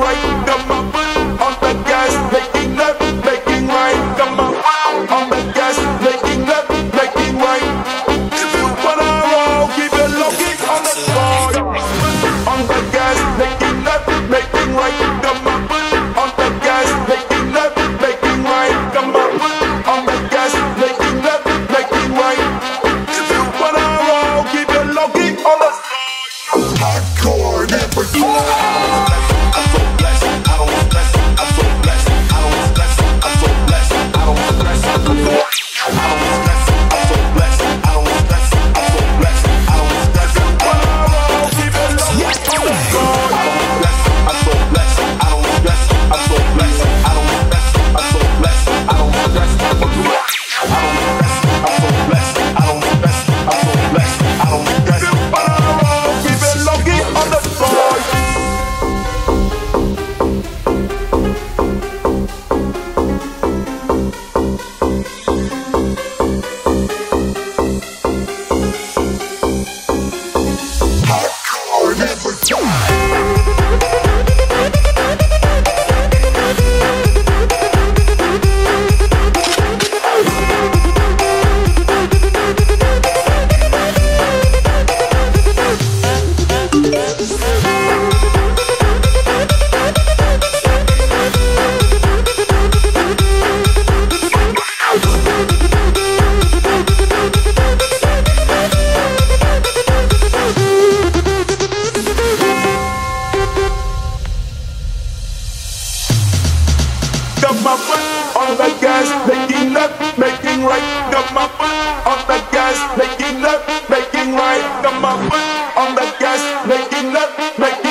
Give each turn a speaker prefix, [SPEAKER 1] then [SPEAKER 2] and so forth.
[SPEAKER 1] right number. Got my foot on the gas, making up, making right. Got my foot on the gas, making up, making right. Got my foot on the gas, making up, making